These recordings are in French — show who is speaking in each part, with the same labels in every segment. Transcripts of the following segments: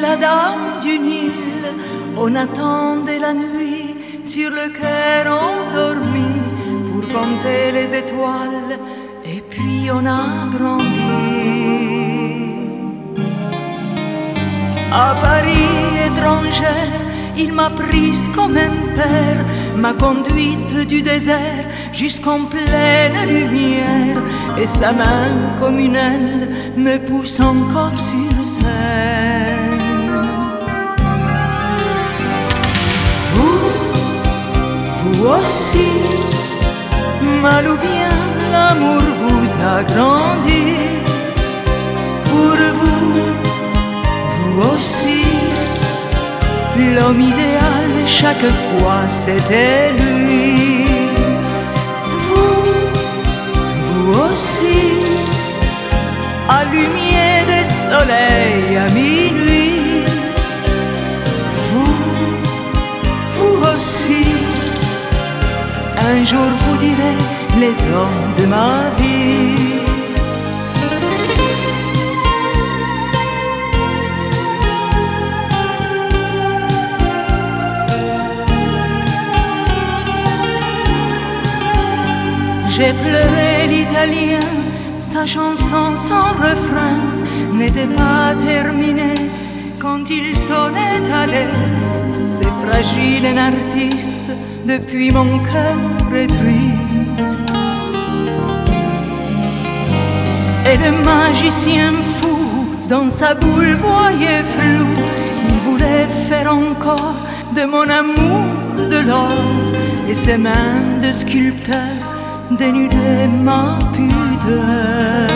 Speaker 1: la dame du Nil. On attendait la nuit sur le cœur endormi pour compter les étoiles. Et puis on a grandi. À Paris étrangère, il m'a prise comme un père, m'a conduite du désert jusqu'en pleine lumière, et sa main comme une aile me pousse encore sur scène. Vous, vous aussi, mal ou bien, l'amour vous a grandi. Pour vous, vous aussi, l'homme idéal, chaque fois c'était lui. Vous, vous aussi, allumiez des soleils à minuit. Vous, vous aussi, un jour vous direz les hommes de ma vie. J'ai pleuré l'italien, sa chanson sans refrain n'était pas terminée quand il sonnait à l'air. C'est fragile un artiste, depuis mon cœur est triste. Et le magicien fou, dans sa boule voyait flou, il voulait faire encore de mon amour de l'or et ses mains de sculpteur dénuder ma pudeur.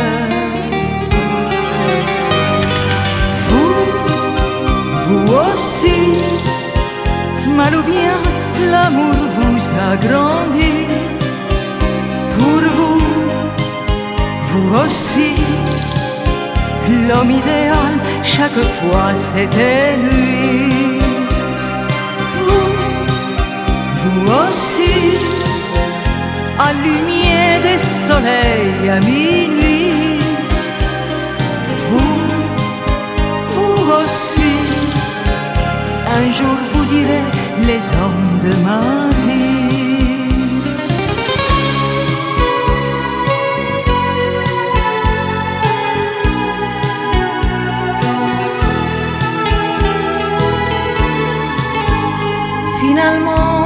Speaker 1: Vous, vous aussi, mal ou bien, l'amour vous a grandi. Pour vous, vous aussi, l'homme idéal, chaque fois c'était lui. Vous, vous aussi, allumiez des soleils à minuit. Vous, vous aussi, un jour vous direz les hommes de ma vie. Finalement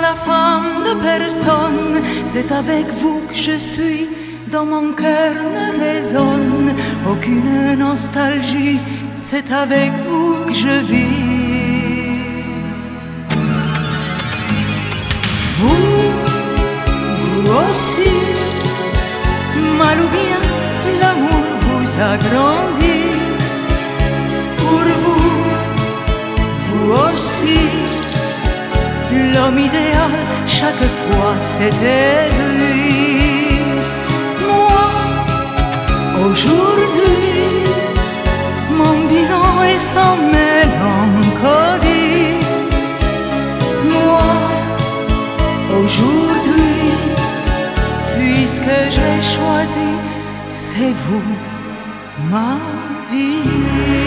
Speaker 1: la femme de personne, c'est avec vous que je suis, dans mon cœur ne résonne aucune nostalgie, c'est avec vous que je vis. Vous, vous aussi, mal ou bien, l'amour vous a grandi. Pour vous, l'homme idéal, chaque fois c'était lui. Moi, aujourd'hui, mon bilan est sans mélancolie. Moi, aujourd'hui, puisque j'ai choisi, c'est vous, ma vie.